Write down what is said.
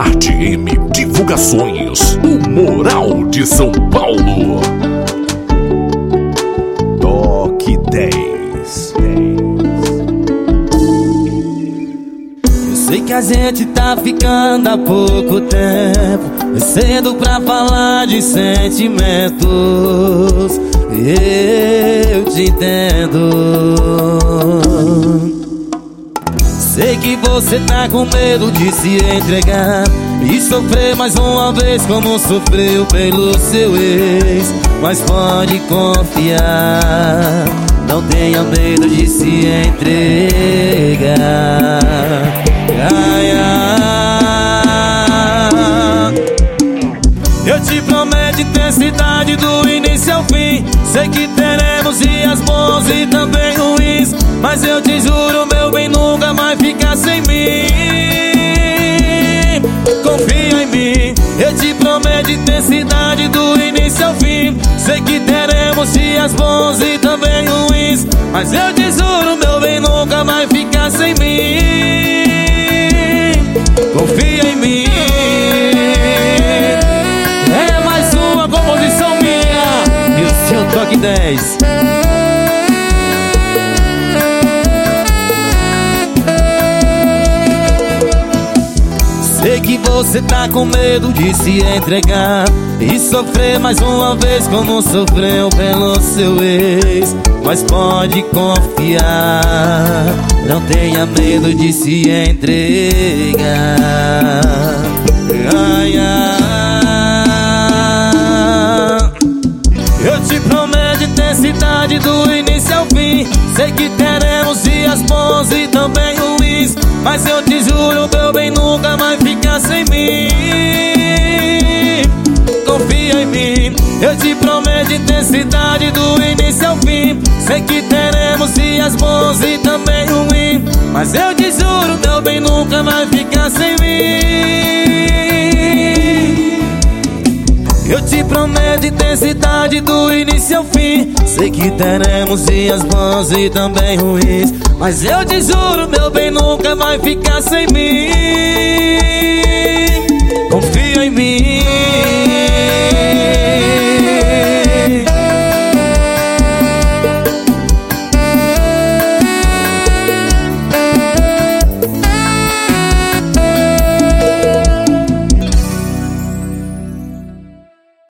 Arte M Divulgações, o Moral de São Paulo. Toque 10. Eu sei que a gente tá ficando há pouco tempo. É cedo pra falar de sentimentos. Eu te entendo. Que você tá com medo de se entregar E sofrer mais uma vez como sofreu pelo seu ex. Mas pode confiar Não tenha medo de se entregar. Ai, ai. Eu te prometo intensidade do início ao fim. Sei que teremos dias bons e também ruins Mas eu te juro, ficar sem mim. Confia em mim Eu te prometo intensidade do início ao fim. Sei que teremos dias bons e também ruins Mas eu te juro, meu bem, nunca mais ficar sem mim. Confia em mim. É mais uma composição minha. E o seu toque 10 Sei que você tá com medo de se entregar E sofrer mais uma vez como sofreu pelo seu ex. Mas pode confiar Não tenha medo de se entregar. Ai, ai. Eu te prometo intensidade do início ao fim. Sei que teremos dias bons e também Mas eu te juro, meu bem, nunca mais ficar sem mim. Confia em mim Eu te prometo intensidade do início ao fim. Sei que teremos dias bons e também ruins. Mas eu te juro, meu bem, nunca vai ficar sem mim eu te prometo intensidade do início ao fim. Sei que teremos dias bons e também ruins Mas eu te juro, meu bem, nunca vai ficar sem mim